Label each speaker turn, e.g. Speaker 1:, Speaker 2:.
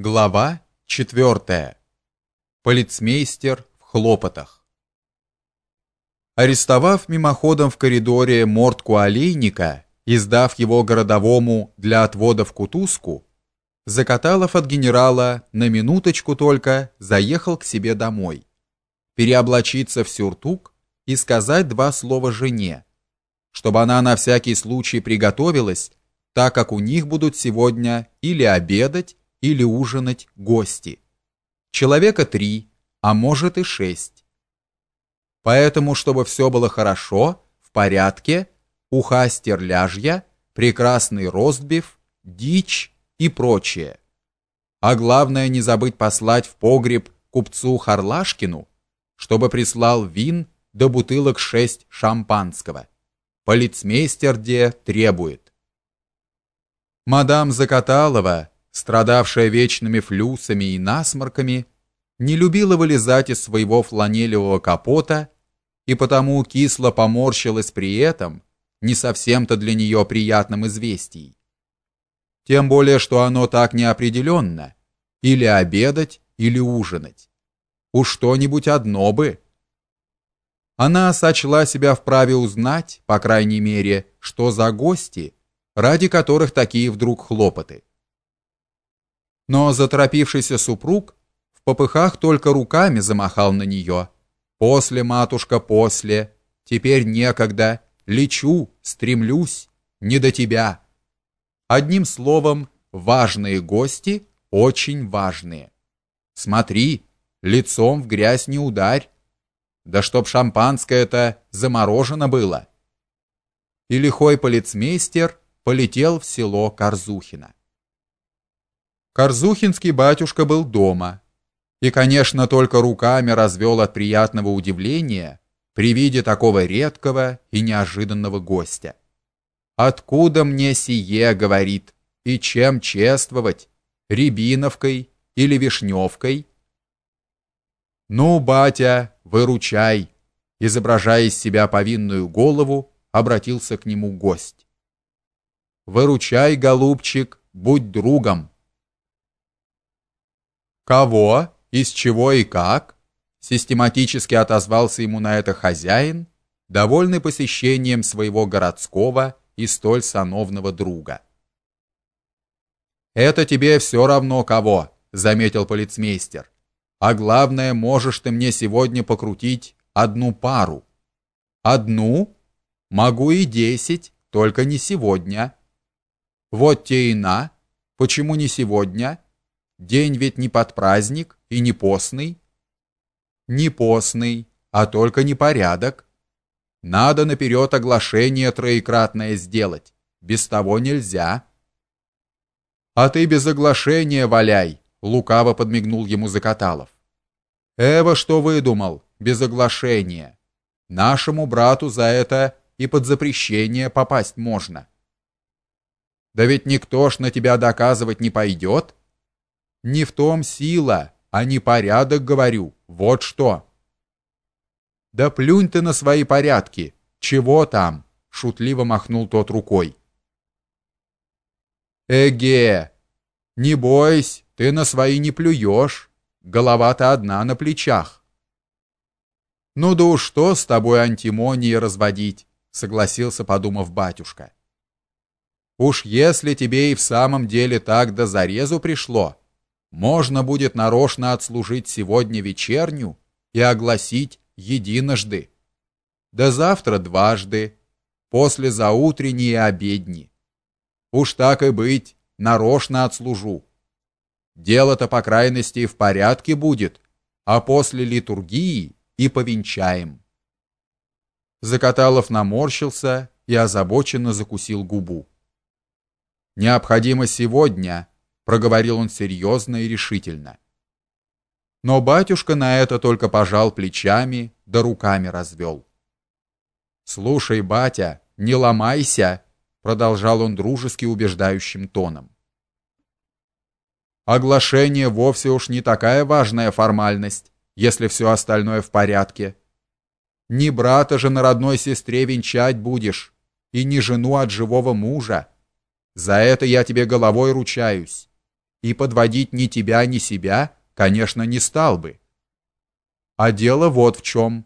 Speaker 1: Глава 4. Полицмейстер в хлопотах. Арестовав мимоходом в коридоре мордку олейника и сдав его городовому для отвода в кутузку, Закаталов от генерала на минуточку только заехал к себе домой, переоблачиться в сюртук и сказать два слова жене, чтобы она на всякий случай приготовилась, так как у них будут сегодня или обедать, или ужинать гости. Человека три, а может и шесть. Поэтому, чтобы все было хорошо, в порядке, уха стерляжья, прекрасный ростбиф, дичь и прочее. А главное не забыть послать в погреб купцу Харлашкину, чтобы прислал вин до бутылок шесть шампанского. Полицмейстер де требует. Мадам Закаталова страдавшая вечными флюсами и насморками, не любила вылезать из своего фланелевого капота и потому кисло поморщилась при этом, не совсем-то для нее приятным известием. Тем более, что оно так неопределенно, или обедать, или ужинать. Уж что-нибудь одно бы. Она сочла себя вправе узнать, по крайней мере, что за гости, ради которых такие вдруг хлопоты. Но заторопившийся супруг в попыхах только руками замахал на нее. После, матушка, после. Теперь некогда. Лечу, стремлюсь, не до тебя. Одним словом, важные гости, очень важные. Смотри, лицом в грязь не ударь. Да чтоб шампанское-то заморожено было. И лихой полицмейстер полетел в село Корзухино. Корзухинский батюшка был дома и, конечно, только руками развел от приятного удивления при виде такого редкого и неожиданного гостя. «Откуда мне сие?» — говорит. «И чем чествовать? Рябиновкой или вишневкой?» «Ну, батя, выручай!» Изображая из себя повинную голову, обратился к нему гость. «Выручай, голубчик, будь другом!» Кого, из чего и как? Систематически отозвался ему на это хозяин, довольный посещением своего городского и столь сановного друга. Это тебе все равно кого, заметил полицмейстер. А главное, можешь ты мне сегодня покрутить одну пару. Одну? Могу и десять, только не сегодня. Вот те и на. Почему не сегодня? День ведь не под праздник и не постный. Не постный, а только непорядок. Надо наперед оглашение троекратное сделать. Без того нельзя. А ты без оглашения валяй, лукаво подмигнул ему Закаталов. Эва что выдумал? Без оглашения. Нашему брату за это и под запрещение попасть можно. Да ведь никто ж на тебя доказывать не пойдет. Не в том сила, а не порядок, говорю. Вот что. Да плюнь ты на свои порядки. Чего там? шутливо махнул тот рукой. Эге, не бойся, ты на свои не плюешь. Голова-то одна на плечах. Ну да уж что с тобой антимонии разводить, согласился, подумав батюшка. Уж если тебе и в самом деле так до зарезу пришло, можно будет нарочно отслужить сегодня вечерню и огласить единожды. Да завтра дважды, после заутренней и обедни. Уж так и быть, нарочно отслужу. Дело-то по крайности в порядке будет, а после литургии и повенчаем. Закаталов наморщился и озабоченно закусил губу. Необходимо сегодня проговорил он серьезно и решительно. Но батюшка на это только пожал плечами, да руками развел. Слушай, батя, не ломайся, продолжал он дружески убеждающим тоном. Оглашение вовсе уж не такая важная формальность, если все остальное в порядке. Не брата же на родной сестре венчать будешь, и не жену от живого мужа. За это я тебе головой ручаюсь. И подводить ни тебя, ни себя, конечно, не стал бы. А дело вот в чем.